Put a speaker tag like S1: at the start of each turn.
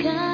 S1: sky.